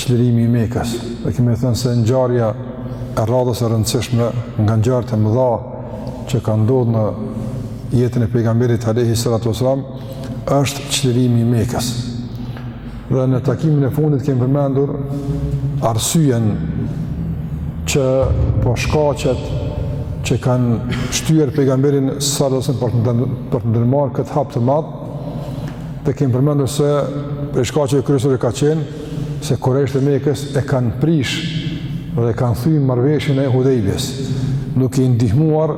çlirimi i Mekës. Dhe kemi thënë se ngjarja e rradhës e rëndësishme nga ngjarjet e mëdha që ka ndodhur në jetën e pejgamberit alayhi salatu wasalam është çlirimi i Mekës. Dhe në takimin e fundit kemi përmendur arsyen apo shkaqet që kanë shtyrë pejgamberin sallallahu alajhi wasallam për të ndërmarrë këtë hap të madh Dhe kemi përmendur se prej shkaqeve kryesore ka qenë se kurejshët e mekës e kanë prish dhe e kanë thy marrëveshjen e Hudejbijes duke i ndihmuar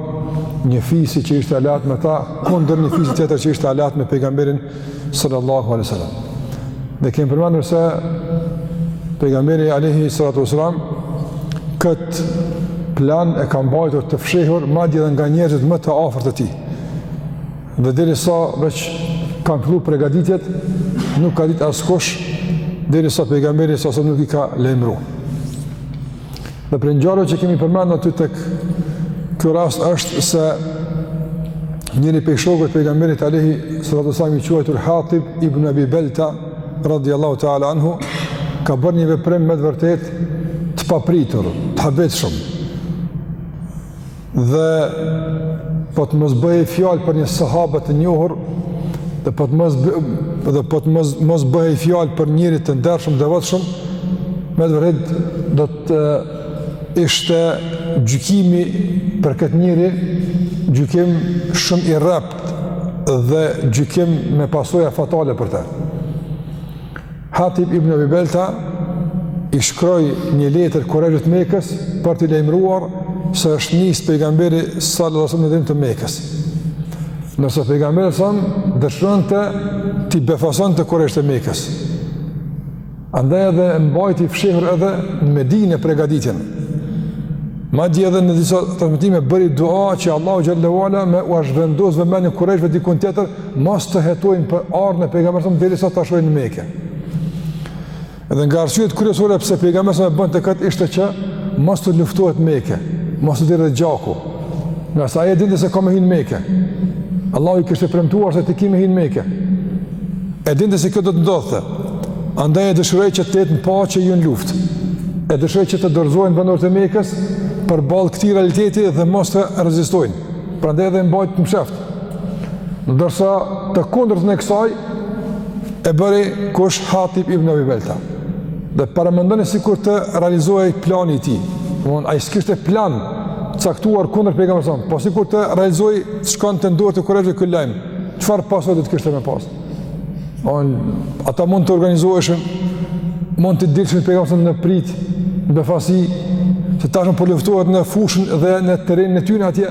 një fisi që ishte aleat me ta kundër një fisi tjetër që ishte aleat me pejgamberin sallallahu alajhi wasallam dhe kemi përmendur se pejgamberi alayhi salatu wasalam këtë plan e ka mbajtur të fshehur madje edhe nga njerëzit më të afërt të tij Dhe derisa veç kanë fillu pregaditjet, nuk ka ditë askush, derisa pejgamberi sa se nuk i ka lajmru. Dhe prej ngjarjeve që kemi përmend aty te ky rast është se njëri prej shokëve të pejgamberit alayhi salatu wasalam i quajtur Hatib ibn Abi Belta, radiallahu ta'ala anhu, ka bërë një veprim me të vërtetë të papritur, të habitshëm. Dhe po të mos bëhej fjalë për një sahab të njohur, dhe po të mos dhe po të mos mos bëhej fjalë për njeri të ndershëm, të devotshëm, me të vërtetë do të ishte gjykimi për këtë njeri gjykim shumë i rreptë dhe gjykim me pasoja fatale për të. Hatib ibn Abi Belta i shkroi një letër kurejshëve të Mekës për t'i lajmëruar se është nis pejgamberi sallallahu alajhi wasallam në drejtim të Mekës. Ndërsa pejgamberi son dëshironte t'i befasonte kurejshët e Mekës. Andaj edhe e mbajti fshehur edhe në Medine pregaditjen. Madje edhe në disa transmetime, bëri dua që Allahu xhelle ue ala me ua zhvendos vëmendjen kurejshëve dikun tjetër mos të hetojnë për ardhjen e pejgamberit derisa ta shohin në Mekë. Edhe nga arsyet kryesore pse pejgamberi sa bënte këtë ishte që mos të luftohet në Mekë, mos të derdhet gjaku. Ngase ai e dinte se ka me hi në Mekë. Allahu i kishte premtuar se ti ke me hi në Mekë. E dinte se kjo do të ndodhte. Andaj e dëshiroi që të jetë në paqe e jo në luftë. E dëshiroi që të dorëzohen banorët e Mekës përballë këtij realiteti dhe mos të rezistojnë. Prandaj edhe e mbajti msheft, Ndërsa të kundërtën e kësaj e bëri kush Hatib ibn Abi Belta. Dhe paramendoni sikur të realizohej plani i tij. Domthon ai s'kishte plan caktuar kundër pejgamberit s.a.v.s., po sikur të realizohej çka të ndodhte te kurejshët ky lajm. Çfarë pasoje do të kishte më pas? Ata mund të organizoheshin, mund t'i dilshin pejgamberit në prit, në befasi, se tashmë po luftohet në fushën dhe në terrenin e tyre atje.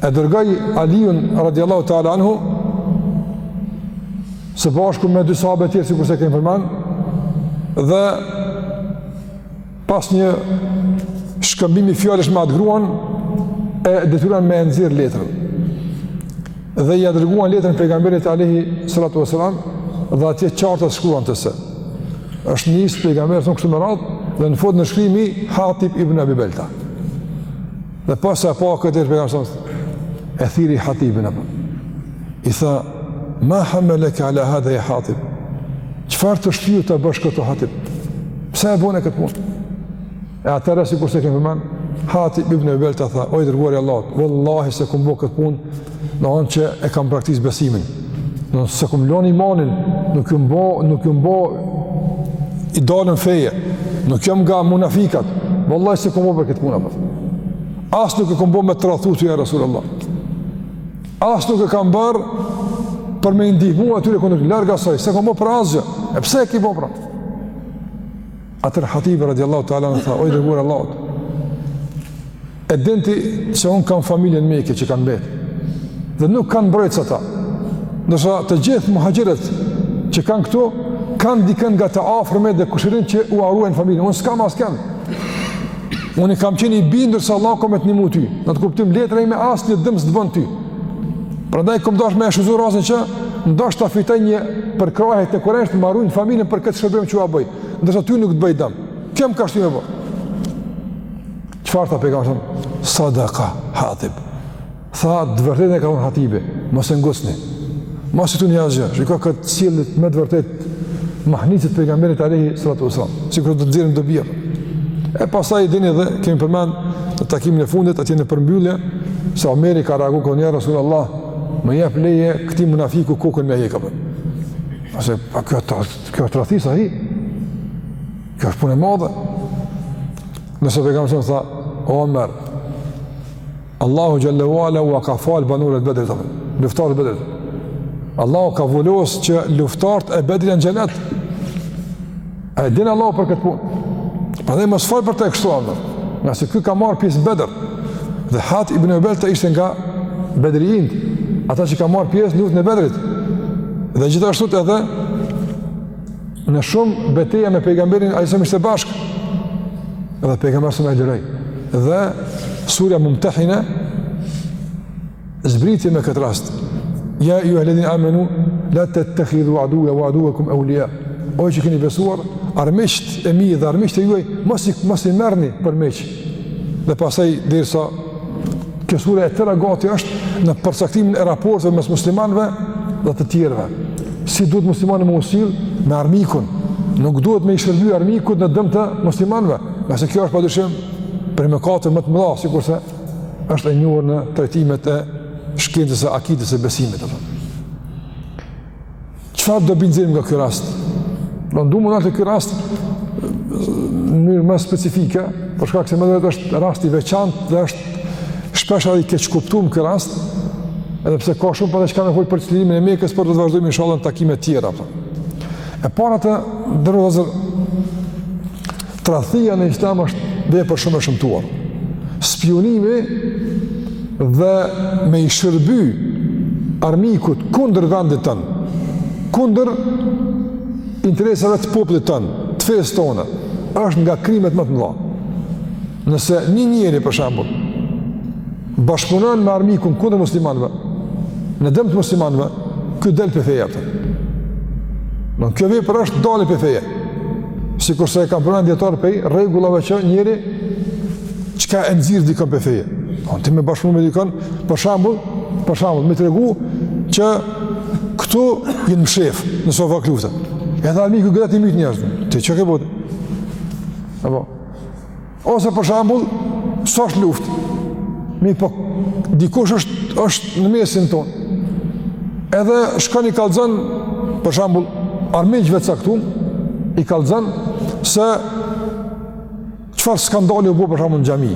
E dërgoi Aliun radiallahu ta'ala anhu Së bashku me dy sahabe tjerë sikurse kemi përmend Dhe Pas një Shkëmbimi fjallësh me atë gruan E detyruan me e nxjerr letrën Dhe ia dërguan letrën Pejgamberit alejhi salatu ve selam Dhe atje qartë shkruante se është nis pejgamberi e kështu me radhë Dhe në fund nënshkrimi Hatib ibn Abi Belta Dhe pasi e pa këtë pejgamberi s.a.v.s. e thirri Hatibin apo. I tha: "Ma hamalaka ala hadha ya Hatib?" Çfarë të shtyu të bësh këtë Hatib? Pse e bëne këtë punë? E atëherë sikurse kemi përmend, Hatib ibn Abi Belta tha: "O i dërguari i Allahut, vallahi s'e kom bo këtë punë Në anën që e kam praktis besimin. Unë s'e kom lënë imanin, nuk jom bo, nuk jom bo i dalun feje. Nuk jam nga munafikat. Vallahi s'e kom bo për këtë punë apo. As nuk e kom bo me të tradhtu ty ja Rasulullah. As nuk e kam bër për me i ndihmu atyre ku nuk larg asaj, s'e kom bo për asgjë. E pse e ke bë pra? Atëherë Hatibi radiallahu ta'ala anhu tha, o i dërguari i Allahut, e di ti se unë kam familjen në Mekë që kanë mbet, dhe nuk kanë mbrojtës ata, ndërsa të gjithë muhaxhirët që janë këtu, kanë dikën nga të afërmit edhe kushërinjtë që ua ruajnë familjen, unë s'kam askënd, unë kam qenë i bindur se Allahu ka me të ndihmu ty, në këtë kuptim letra ime asnjë dëm s'të bën ty, prandaj kom dash me e shfrytëzu rastin që, ndoshta fitoj një përkrahje te kurejshët, ma ruajnë familjen për këtë shërbim që ua bëj, ndërsa ty nuk të bëj dëm. Kjo më ka shty me bo. Çfarë tha pejgamberi? Sadaka, hatib. Tha, të vërtetën e ka thonë hatibi, mos e ngucni. Mos i thoni asgjë, që ka këtë cilësi me të vërtet mahnitëse pejgamberi alejhi salatu ve selam, që kërë të dzirin të bjerë. E pasaj e dini dhe kemi përmend në takimin e fundit, atje në përmbyllje, se Omeri ka reagu ka thënë ja, Rasul Allah, më jep leje këtij munafiku kokën me ia hek. Ose, pa kjo të Kjo është tradhti, sahi. Kjo është punë e madhe. Nëse pejgamberi alejhi selam tha, o Omer, Allahu xhele ve ala ua ka falë banorët e Bedrit, luftarët e Bedrit. Allahu ka vulos që luftarët e Bedrit janë n'xhenet. A e din Allahu për këtë punë. Prandaj mos fol për të kështu, Omer. Ngase ky ka marrë pjesë n'Bedër. Dhe Hatib ibn Ebi Beltea ishte nga bedrijinët. Ata që kanë marrë pjesë n'luftën e Bedrit. Dhe gjithashtu edhe në shumë beteja me pejgamberin alejhi selam ishte bashk. Dhe pejgamberi alejhi selam e liroi. Dhe surja Mumtahina zbriti me këtë rast. Ja ejjuhel-ledhine amenu, la tettehidhu aduvvi ve aduvvekum eulija. O ju që keni besuar, armiqtë e mi dhe armiqtë e juaj, mos i, mos i merrni për miq. Dhe pastaj, derisa kjo sure e tëra gati është në përcaktimin e raporteve mes muslimanve dhe të tjerve. Si duhet muslimani me u sill me armikun, nuk duhet me i shërby armikut në dëm të muslimanve, ngase kjo është pa dyshim prej mëkateve më të mëdha, sikurse është e njohur në trajtimet e shkencës së akides, së besimit. Të Çfarë dobi nxjerrim nga ky rast? Po du m'u ndal te ky rast në mënyrë më specifike, për shkak se me të vërtetë është rast i veçantë dhe është shpeshherë i keqkuptum ky rast, edhe pse ka shumë për atë çka me folë për çlirimin e Mekës, por do të vazhdojmë inshallah n'takime tjera. Po. E para, të dashur, Tradhtia në Islam është vepër shumë e shëmtuar. Spiunimi dhe me i shërby armikut kundër vendit tënd, kundër interesave të popullit tënd, të fesë tonë, është nga krimet më të mëdha. Nëse një njeri për shembull bashkëpunon me armikun kundër muslimanëve, në dëm të muslimanëve, ky del prej feje. Kjo vepër është dalje prej feje. Sikurse e kanë përmend dijetarët prej rregullave që njeri çka e nxirr dikën prej feje. Në të me bashkëpunu me dikën, për shembull, për shembull, me tregu që këtu janë mshef, nëse o vakt lufte. Edhe armiku gëtë i myt njerëzit, ti që ke bo atë. Apo? Ose për shembull, s'është luftë. Mirëpo dikush është është në mesin tonë. Edhe shkon i kallzon për shembull armiqve të caktuar i kallzon se çfarë skandali u bë për shembull në xhami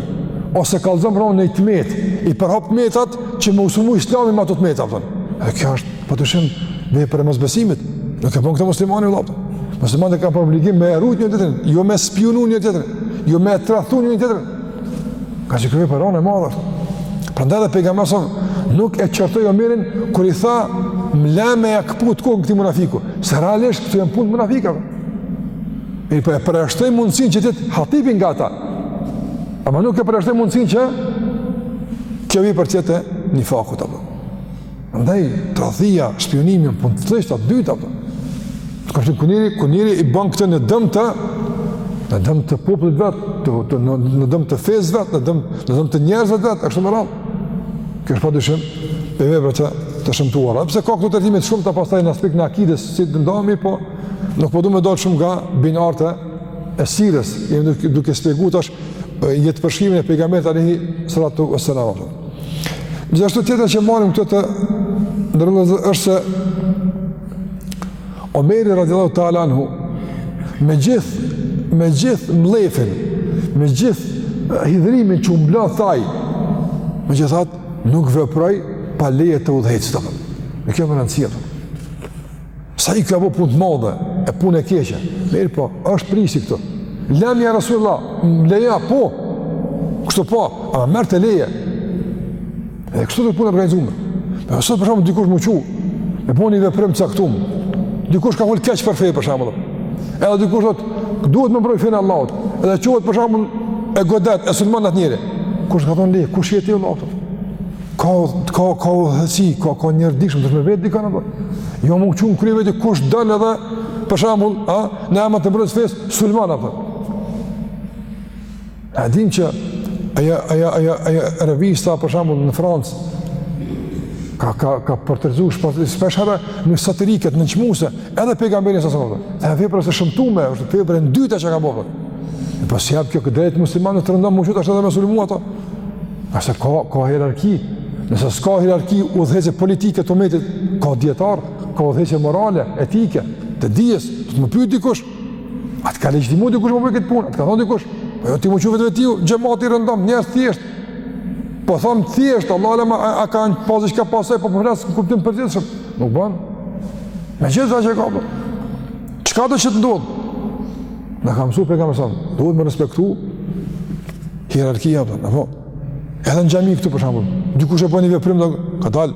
ose kallzon për shembull nej t'metë, i përhap t'metat që me u sulmu islami me ato t'meta, a kupton. Kjo është Pa dyshim vepër e mosbesimit, nuk e bën këtë muslimani vëllait. Muslimani ka për obligim me rujt një tjetrin, jo me spiunu një tjetrin, jo me tradhtu një tjetrin. Kaq kjo vepër e ranë, e madhe. Prandaj dhe pejgamberi nuk e qortoi Omerin, kur i tha, më le m'ia këput kokën këtij munafiku. Se realisht, këto janë punë munafikëve. Mirëpo e përjashtoi mundësinë që të jetë Hatibi nga ta. Ama nuk e përjashtoi mundësinë që kjo vepër të jetë e nifakut. Apo. Andaj, tradhtia, shpiunimi, punë të tëjshtë, të ndyta, pra. Kështu, kur njeri, kur njeri i ban këtë në dëm të, në dëm të popullit vet, të, të, në, në dëm të fesë vet, në dëm, në dëm të njerëzve të vet, e kështu me radhë. Kjo është pa dyshim, e vepra të, të shëmtuara. Edhe pse ka këto trajtime shumë pastaj në aspektin e akides, si të ndame, po nuk po du me dalë shumë nga binarët e sirës, jemi duke, duke shpjegu tash jetëpërshkrimin e pejgamberit alejhi salatu ve selam. Gjithashtu tjetra që marrim këtu të nderuar vëllezër është se Omeri radiallahu ta'ala anhu me gjithë me gjithë mllefin me gjithë hidhërimin që iu mblodh ai megjithatë nuk veproi pa leje të udhëheqësit e kjo me rëndësi Se ai ka bo punë të madhe, e punë e keqe. Mirëpo, është prijësi këtu. Lema ja Rasulullah, leja, po. Kështu po, a merret leje. E kështu duhet puna e organizume. Po sot për shembull dikush m'u çu, e bon një veprim të caktum. Dikush ka folë keq për fe për shembull. Edhe dikush thotë, duhet me mbrojt fenë e Allahut. Edhe çohet për shembull e godet, e sulmon atë njeri. Kush të ka dhonë leje, kush je ti e Allahut? Ka, ka, ka udhëheqësi, ka, ka njerëz të dijshëm, duhesh me vetë dikën bre. Jo m'u çu në krye vet, kush don edhe, për shembull, a, në emër të mbrojtjes fesë, sulmon, a për. E dimë që, ajo, ajo, ajo, ajo, revista, për shembull, në Francë, ka, ka, ka portretizu portretizu, shpeshherë në satiriket, nënçmuse, edhe pejgamberin së sëmë, dhe ajo vepër është e shëmtume, është vepër e ndytë që ka bërë. E po s'ia jep kjo të drejtë muslimanëve të rëndomtë m'u çu tash edhe me sulmu ato. Se ka, ka hierarki. Nëse s'ka hierarki, udhëheqëse politike të umetit, ka dijetarë, ka udhëheqëse morale, etike, të dijes, duhet m'u pyt dikush. A të ka legjitimu dikush me bo këtë punë, a të ka thonë dikush. Po jo ti m'u çu vetvetiu, xhemati i rëndomtë, njerëz të thjeshtë. Po thom thjesht, Allahu alem, a, a kanë pas çka pasaj, po po flas, po në kuptim përgjithshëm. Nuk ban. Me gjithë atë që ka bo. Çkado që të ndodhë, na ka mësu Pejgamberi alejhi selam, duhet me respektu hierarkia, a po kupton. Edhe në xhami këtu, për shembull, dikush me bo një veprim, dhe, kadal,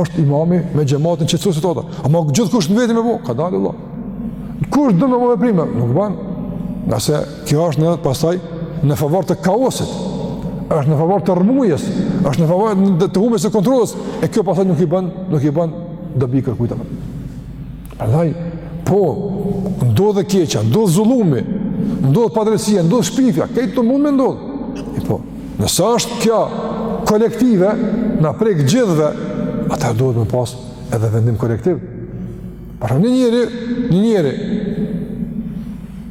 është imami me xhematin që të susit ata. Ama gjithkush në veti me bo, kadal, vëlla. Kush do me bo veprime, nuk ban, ngase kjo është në edhe pastaj në favor të kaosit, është në favor të rrëmujës, është në favor të humbjes së kontrollës, e kjo pastaj nuk i ban, nuk i ban dobi kërkujt. Prandaj, po, ndodh e keqja, ndodh zullumi, ndodh padrejtësia, ndodh shpifja, krejt këto mund me ndodh. Mirëpo, nëse është kjo kolektive, na prek gjithëve, atëherë duhet me pas edhe vendim kolektiv. Për shembull një njeri, një njeri,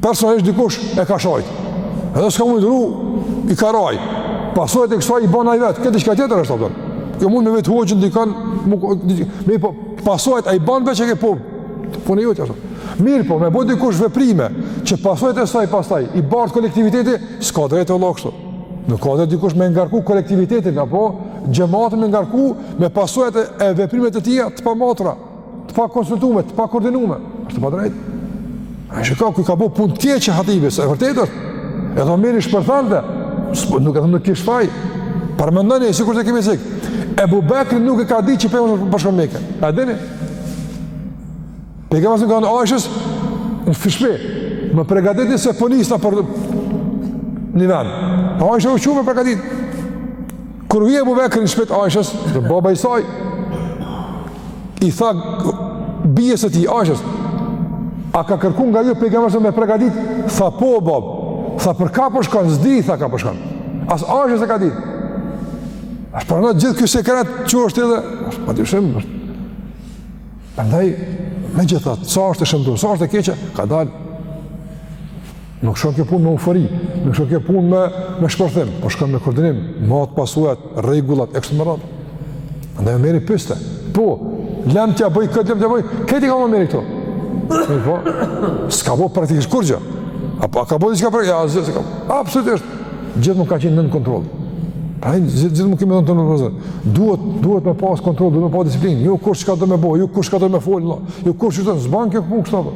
personalisht dikush e ka shajt, edhe s'ka mujt duru, i ka raj, pasojat e kësaj i ban ai vetë, kjo diçka tjetër është, a kupton. Kjo mund me vetë hoqën, dikën, mirëpo, Pasojat, ai i ban vetë e ke punë? Punë e jote, mirëpo, me bo dikush veprime, që pasojat e saj pastaj, i bart kolektiviteti, s'ka drejtë o vëlla kështu. Nuk ka drejtë dikush me ngarku kolektivitetin, apo xhematin me ngarku me pasojat e veprimet e tija të pamatura, të pakonsultume, të pakoordinume. Asht e padrejtë. A e shikon ku ka bo punë të keqe Hatibi, e vërtetë asht. Edhe Omeri shpërthante. Nuk e them nuk kish faj. Paramendoni sikurse kemi cek. Ebu Bekri nuk e ka ditë që Pejgamberi po shkon në Mekë. A dini? Pejgamberi i ka thënë Aishës në shpi, më përgatitni se po nisna për një vend. Aisha u çu me përgatit. Kur vjen Ebu Bekri në shpi të Aishës, dhe baba i saj, i tha bijës së tij Aishës, a ka kërku nga ju Pejgamberi alejhi selam me pregadit? Tha po, bab, tha për ka po shkon, po s'di, tha ka po shkon. As Aishja s'e ka dit. Ashtë paramendo gjithë ky sekret që është edhe, ashtë pa të shumë, ashtë. Prandaj, megjithatë, sa është e shëmtut, sa është e keqe, kadal. Nuk shkon kjo punë me eufori, nuk shkon kjo punë me, me shpërthim, po shkon me koordinim, mat pasojat, rregullat, e kështu me radhë. Andaj Omeri pyste, po, lem t'ja bëj këtë, lem t'ja bëj, këto i ka Omeri këto. Mirëpo, s'ka bo praktikisht kurrgjë. A, a ka bo diçka praktikisht, a, zë, zë, zë, absolutisht, gjithmonë ka qenë nën kontroll. Pra, gjithë, gjithmonë kemi nën kontroll, zë. duhet, duhet me pas kontroll, duhet me pas disiplinë, jo kush çka do me bo, jo kush çka do me folë, jo kush çka, s'ban kjo punë kështu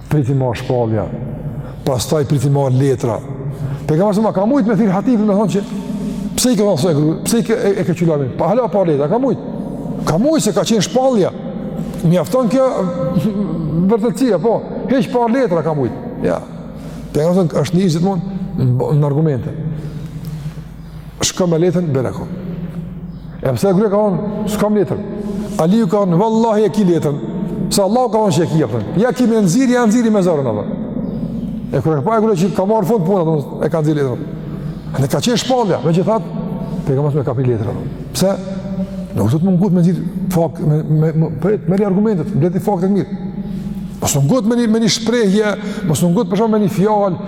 Priti me ardh shpallja, pastaj priti me ardh letra. Pejgamberi alejhi selam a ka mujtë me thirrë Hatibin me i thonë që pse i ke dhanë asaj gruje, pse i ke, e, e ke çu lajmin, pa hala pa ardh letra, ka mujtë. Ka mujtë se ka qenë shpallja. Mjafton kjo vërtëtësia, po, hiç pa ardh letra, ka mujtë. Jo, Pejgamberi alejhi selam është njeri gjithmonë në argumente. S'kam letrën, bre kom. E përse e kërë ka thonë, s'kam letrën. Aliu ka thonë, vallahi e ki letrën. Se Allahu ka thonë që e ki letrën. Ja ki me nxjerrë, ja nxjerri me zor, apo. E kur e pa që ka marrë fund puna, e ka nxjerrë letrën. E në ka qenë shpallja, megjithatë, pejgamberi ka pritë letrën, apo. Pse? Nuk duhet me u ngut me nxjerrë fakt, me, me, me, me, me, me argumentet, mbledhi faktet mirë. Mos u ngut me një me një shprehje, mos u ngut për shkak me një fjalë,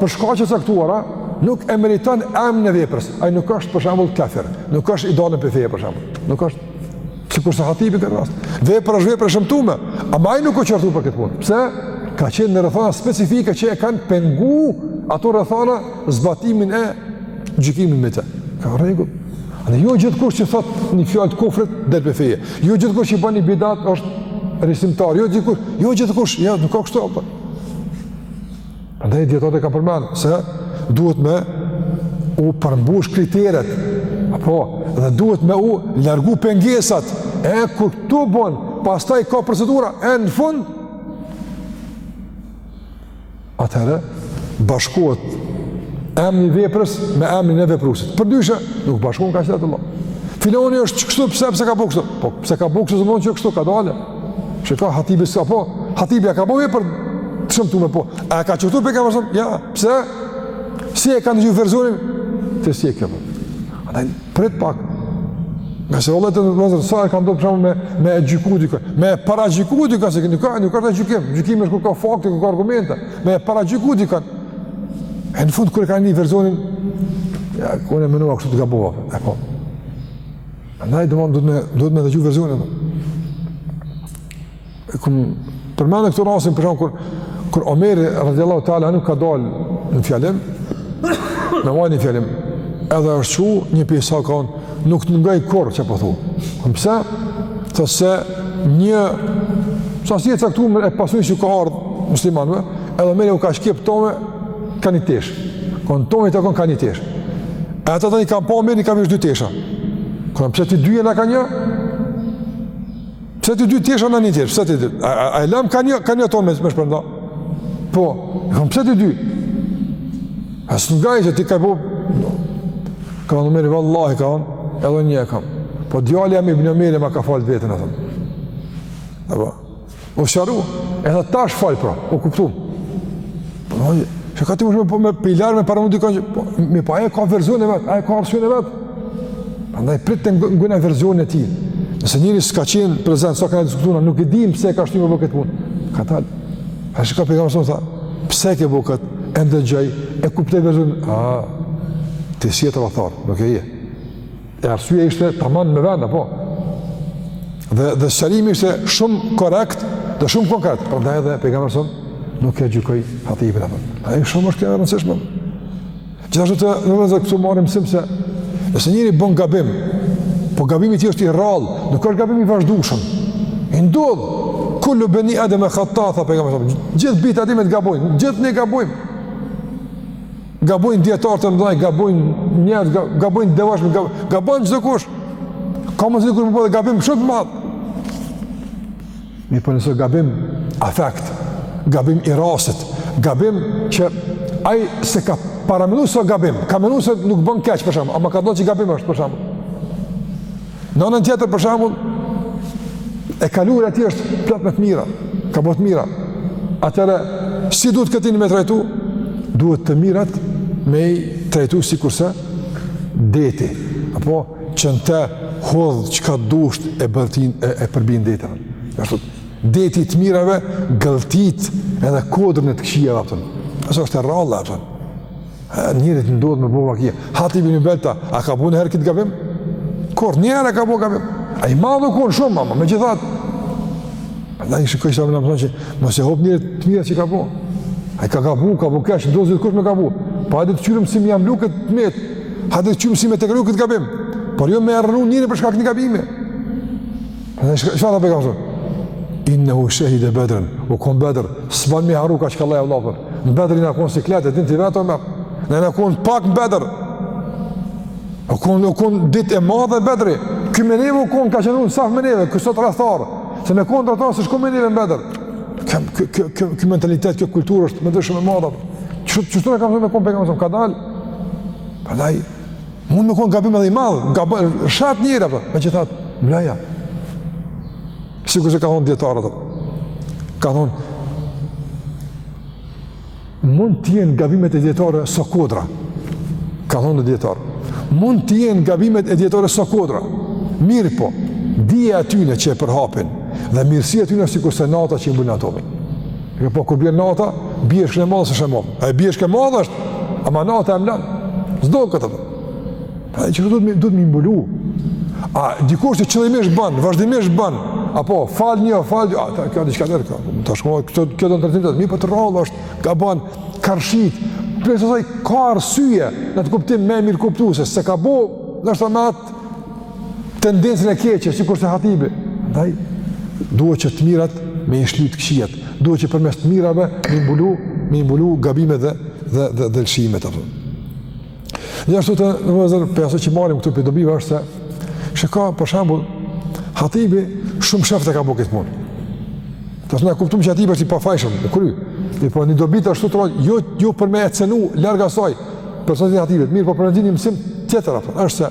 Për shkaqe të caktuara, nuk e meriton emrin e veprës. Ai nuk është për shembull kafir, nuk është i dalun prej feje për shembull. Nuk është sikurse Hatibi këtë rast. Vepra është vepër e shëmtume, ama ai nuk u qortu për këtë punë. Pse? Ka qenë në rrethana specifike që e kanë pengu ato rrethana zbatimin e gjykimit me të. Ka rregull. Në jo gjithkush që thot një fjalë të kufrit del prej feje. Jo gjithkush që bën një bidat është risimtar. Jo gjithkush, jo gjithkush, jo, nuk ka kështu apo. Andaj dijetarët kanë përmend se duhet me u përmbush kriteret. Apo dhe duhet me u largu pengesat. E kur këto bëhen, pastaj ka procedura e në fund. Atëherë bashkohet emri i veprës me emrin e vepruesit. Përndryshe nuk bashkohen kaq lehtë. Filani është kështu pse pse ka bo kështu? Po pse ka bo kështu s'domethonë që kështu ka dalë? Që ka Hatibi s'ka bo, Hatibi a ka bo vepër të shëmtume, po. A e ka qortu pejgamberi? Jo, pse? Se e ka ndëgju versionin e tij, apo. Andaj, prit pak. Ngase vërtet vëllezër, sa herë ka ndodhë për shembull, me e gjyku dikë, me e paragjyku dikë, se nuk ka, nuk ka të gjykim, gjykim është kur ka fakte, kur ka argumente, me e paragjyku dikë. E në fund, kur e ka ndi versionin, ja, kam mendu kështu të gabova, apo. Andaj domethënë duhet me dëgju versionin. E kam përmend këtë rastin për shembull kur kur Omeri radijallahu teala anhu ka dal në fjalim. Me mbajt një fjalim. Edhe është çu një prej sahabëve ka thonë nuk të ngoj kurrë çka po thu. Ka thonë pse? Tha se një sasi e caktuar e pasunisë u ka ardh muslimanëve, edhe Omeri u ka shkep tonve ka një tesh. Kon tonve u takon ka një tesh. E ata tani kanë pa Omerin, i ka veshë dy tesha. Ka thonë, pse ti dy e na ka një? Pse ti dy tesha na një tjerë? Pse ti dy? A, a, a e lamë ka një, ka një tonve me, me shpërnda? Po, ka thonë, pse ti dy? S'të ngoj se ti ke bo... Ka thonë Omeri, vallahi ka thonë, edhe unë një e kam. Po djali jem Ibn Omeri, ma ka falë të veten, atë, apo, U sqaru, edhe tash fal, pra, u kuptu. Po, no, çka ti më shumë po, me pilarë, me paramendu dikon që, po, mirëpo, e ka verzionin e vet, ai e ka opcionin e vet. Andaj, prit ta ngojna verzionin e tij. Nëse njeri s'ka qenë prezent, s'ka diskutu, nuk e dim pse e ka shty me bo këtë punë. Kadal. A shiko pejgamberin, tha, pse e ke bo këtë, e ndëgjoi, e kuptoi verzionin, a, ti s'je tradhtar, nuk je. E arsyeja ishte tamam me vend apo? Dhe dhe sqarimi ishte shumë korrekt dhe shumë konkret. Prandaj edhe pejgamberi son nuk e gjykoi Hatibin apo. Ai shumë është e rëndësishme. Gjithashtu të rëndësishme këtu marrim mësim se nëse njeri bën gabim, po gabimi i tij është i rrallë, nuk është gabim i vazhdueshëm. I ndodh kullu beni ademe hata tha pejgamberi. Gjithë bijtë e Ademit gabojnë, gjithë ne gabojmë. Gabojnë dijetarë të mëdhenj, gabojnë njerëz, gabojnë devotshëm, gabojnë çdokush. Ka mos dikur me bo edhe gabim shumë të madh. Mirëpo nëse gabim afekt, gabim i rastit, gabim që ai s'e ka paramendu si gabim, ka mendu se nuk bën keq për shembull, ama ka dalë që gabim është për shembull. Në anën tjetër për shembull e kaluara e tij është plot me të mira, ka bo të mira. Atëherë si duhet këtë njeri me trajtu? Duhet të mirat me i trajtu sikurse deti, apo që në te hedh çka dush ti e përbin, e përbin deti. Ashtu, deti i të mirave gëltit edhe kodrën e të këqijave, a kupton. Nëse është e rrallë, a kupton. Njerit i ndodh me bo vaki, Hatib bin Belta, e ka bo një herë këtë gabim. Kur, një herë e ka bo gabim. Ai i madh u konë shumë, ama, megjithatë. Hajde shiko çka na mëson që, mos ia hup njerit të mirën që ka bo. Ai ka gabu, gabu keq, ndodh gjithkush me gabu. Po hajde të kqyrim si me ja mlu këtë të metë, hajde të kqyrim si me tejkalu këtë gabim. Por jo me rrënu njerin për shkak një gabimi. Dhe çka, çka tha pejgamberi sa? Innehu shehide Bedren, u konë Bedër, s'ban me harru çka ka lejë Allah për. Në Bedër jem konë siklet, e din ti vetë Omer, jem konë pak në Bedër. U konë, u konë ditë e madhe Bedri, ky me neve u konë ka qenë në saf me neve, ky s'o tradhtar, se me konë tradhtar s'shkon me neve në Bedër. Ky mentalitet, kjo kulturë është me rëndësi shumë të madhe. Qështu na ka msu me konë pejgamberi sa. Kadal. Pa Mund me konë gabim edhe i madh, gabim, është njeri, pra, po, megjithatë, mloja. Sikurse ka thonë dijetarët, ka thonë, mund t'jenë gabimet e dijetarëve sa kodra, ka thonë një dijetar, mund t'jenë gabimet e dijetarëve sa kodra, mirëpo, dija e tyne që e përhapin, dhe mirësia e tyne sikurse nata që i mbulon ato. Mirëpo, kur bjen nata, bjeshkën e madhe s'e sheh ma. A e bjeshkë e madhe është, ama nata e mlon. Çdo këtë të. Pra e që këtë duhet, duhet me i mbulu. A dikush që qëllimisht ban, vazhdimisht ban, apo fal një, fal një, ata, kjo diçka tjetër, kjo, tashmë, kjo, kjo don trajtim tjetër, mirëpo të rrallë është, ka ban, karshit, prej kësaj, ka arsye, në atë kuptim me mirëkuptu, se s'e ka bo, ndoshta me atë, tendencën e keqe, sikurse Hatibi. Ndaj, duhet që të mirat me i shly të këqijat, duhet që përmes të mirave me i mbulu, me i mbulu gabimet dhe, dhe, dhe, dhe lëshimet, apo. Gjithashtu të nderuar vëllezër, prej asaj që marrim këtu prej dobive, është se, që ka, për shembull, Hatibi shumë mshefët e ka bo këtë punë. Tash na kuptojmë që Hatibi është i pafajshëm, e kry, mirëpo një dobi është të të rojë, jo, jo për me e cenu, larg asaj, personalitetin e Hatibit, mirëpo për me nxjerrë një mësim tjetër, apo, është se,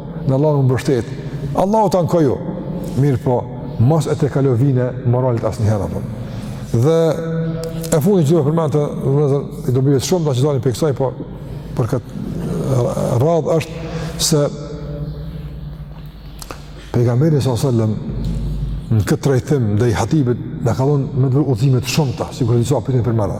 Në Allahun mbështetu, Allahut ankoju, mirëpo, mos e tejkalo vijën e moralit asnjëherë, apo. Dhe e fundit që duhet përmend vëllezër, prej dobive të shumta që dalin prej kësaj, po për këtë radhë është se pejgamberi s.a.s. në këtë trajtim ndaj Hatibit na ka lon edhe udhëzime të shumta, sikur disa prej tyne i përmenda.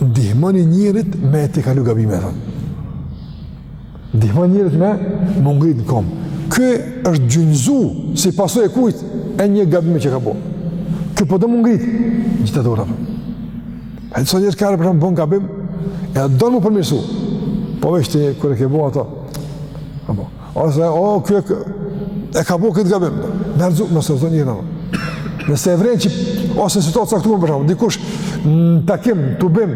ndihmoni njerit me i tejkalu gabime, thëmë. Ndihmoni njerit me u ngritë në komë. Ky është gjunjëzu si pasojë e kujt, e një gabimi që ka bo. Ky po do me u ngritë, ngjatja dorën, thëmë. E tash njeri kur për shembull bon gabim, e don me u përmirësu. Po veç ti, kur e ke bo ato. Apo. Ose, o, oh, ky e ka bo këtë gabim. Me rrëzu, mos e rrëzo njerin. Nëse e vren që, ose situatë të caktume, për shembull, dikush në takim, në tubim,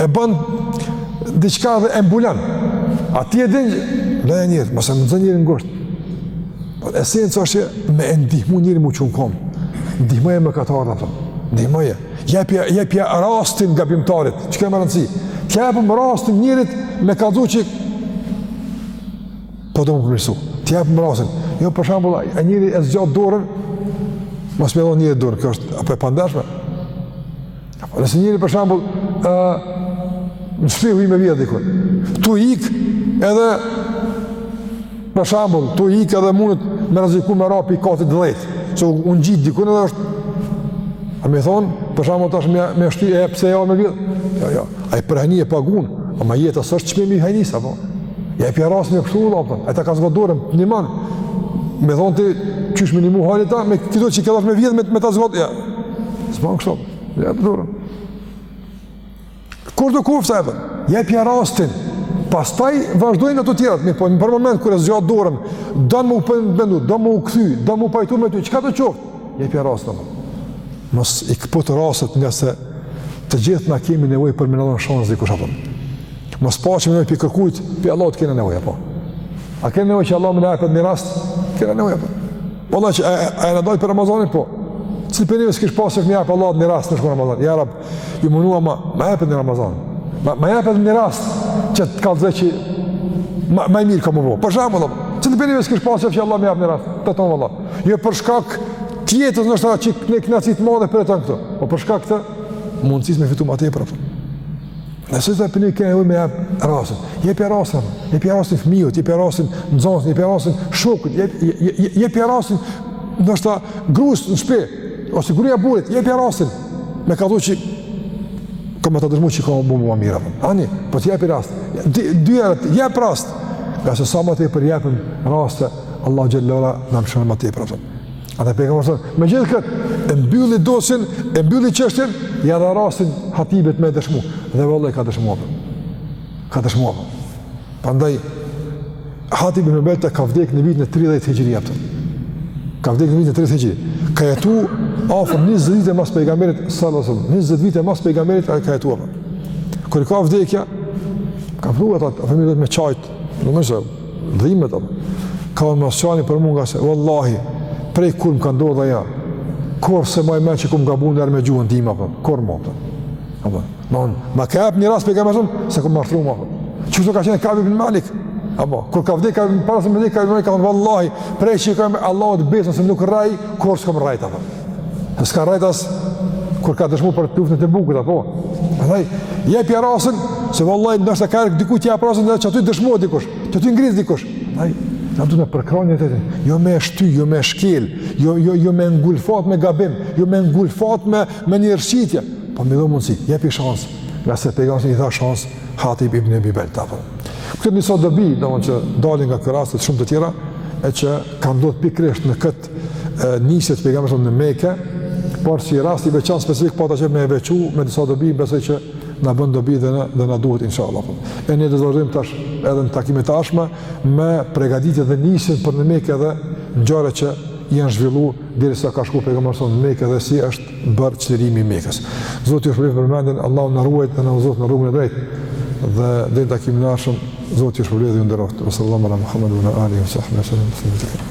e bën diçka dhe e mbulon. A ti e din, në e njërë, më së më zonë njërë në gërtë. Po, esenca është me e ndihmu njerin me u çu në komë. Ndihmoje me katarë, dhe për shembull. Ndihmoje. Jepja, jepja rastin gabimtarit, që ka rëndësi. T'ia jepim rastin njerit me kallzu që... Po do me u përmirësu. T'ia jepim rastin. Jo, për shembull, e njeri e zgjat dorën, mos me ia dhon njerit dorën, kjo është apo e pandershme. Nëse njeri, për shembull, e, në shpi hin me vjedh dikun, tu ik edhe Për shembull, tu ikë edhe mundet me rreziku me ra prej katit dhjetë, që u ngjit dikun edhe është, a me thonë, për shembull tash me, me shty e pse ja me vjedh, jo, jo, ai për hajni e pagun, ama jeta s'është çmimi i hajnisë, apo, jepja rast me u kthy, apo, e ta ka zgjat dorën, nimom, me thonë ti, qysh me nimu hajni ta, me këto që ke dasht me vjedh, me, me ta zgjat dorën, jo, s'ban kështu, jepja dorën, Kur do kofta e bën? Jepja rastin. Pastaj vazhdojnë ato tjerat, por në moment kur e zgjat dorën, do me u pendu, do me u kthy, do me u pajtu me ty, çkado qoftë? Jepja rastin. Mos i këput rastet ngase të gjithë na kemi nevojë për me na dhonë shans dikush apo. Mos paçim ne pi kërkujt, pi Allahut keni nevojë apo. A keni nevojë që Allahu me na e jep një rast? Keni nevojë apo. Valla që a, a, a e në dojë për Ramazanin, po. Cili prej neve s'kish pasë qejf me i ep Allahu një rast n'shkoi Ramazani. Ja, Rab, Ju munua ma, ma jep edhe një Ramazan. Ma, ma jep edhe një rast që t'kallëzoj që ma, ma i mirë kam me u bo. Pasha Allahun, cili prej neve s'kish pasë qejf Allahu me jep edhe një rast. Të tonë, Allah. Jo për shkak t'jetës ndoshta që me u knaq ma tepër me këto. Po për shkak të mundësis me fitu ma tepër atëm. Nëse të përni kënë e ujë me jep rastin. Jepja rastin, jepja rastin fëmijës, jepja rastin nxonsit, jepja rastin shokut, jepja rastin ndoshta grus në shpi. Ose gruja burrit, jepja rastin, me kallxu që, ka me t'dëshmu që ka me u bo më mirë. Ani, po të jepi rast, dy herët, jep rast, ngase sa ma tepër jepim raste, Allah xhele shanuhu ma tepër na jep. Edhe pejgamberi, me gjithë këtë, e mbylli dosjen, e mbylli çështjen, ja dha rastin Hatibit me dëshmu, dhe vallahi ka dëshmu apo. Ka dëshmu apo. Prandaj Hatib ibn Ebi Belta ka vdek në vitin e 30 Hijri apo. Ka vdek në vitin e 30 Hijri. Ka jetu afër 20 vite mas pejgamberit sallallahu alajhi wasallam. 20 vite mas pejgamberit ai ka jetu. Kur i ka ardh vdekja, ka fillu atë familja me qajt, në mëzë, dhimbet apo. Ka thonë mos qani për mu se wallahi prej kur më ka ndodhur ajo. Kurrë s'e maj men që kom gabu najher me gjuhën time apo kurrë më. Apo. Mon, ma ka jep një rast pejgamberi, s'e kom përsërit më. Çu do ka qenë Kabi ibn Malik? Apo kur ka vdekë Kabi para se me vdekë Kabi ka thonë vallahi, prej që i kam dhonë Allahut besën se nuk rrej, kurrë s'kam rrajt apo. E s'ka rrajt as kur ka dëshmu për luftën e Tebukut apo. Prandaj jepja rastin se vallahi ndoshta ka, dikujt ja jep rastin, ndoshta t'dëshmon dikush, ndoshta ti ngrit dikush. Ai Na duhet ta përkrahim atë. Jo me shty, jo me shkel, jo jo jo me ngulfat me gabim, jo me ngulfat me me njerëzitje. Po me i dhon mundësi, jepi shans, ngase pejgamberi i dha shans Hatib ibn Abi Baltas. Këto disa dobi, domethënë që dalin nga ky rast shumë të tjera, e që kanë ndodh pikërisht në këtë nisje të pejgamberit në Mekë, por si rast i veçantë specifik po thashë me e veçu me disa dobi, besoj që na bën dobi dhe na dhe na duhet inshallah. E ne do të vazhdojmë tash edhe në takimet e ardhshme me përgatitje dhe nisjen për në Mekë dhe ngjarjet që janë zhvillu derisa ka shku pejgamberi në Mekë dhe si është bërë çlirimi i Mekës. Zoti ju shpërbleftë për vëmendjen, Allahu na ruajtë dhe na udhëzoftë në rrugën e drejtë. Dhe deri në takimin e ardhshëm, Zoti ju shpërbleftë dhe ju nderoftë. Wa sallallahu ala Muhammed wa alihi wa sahbihi sallam.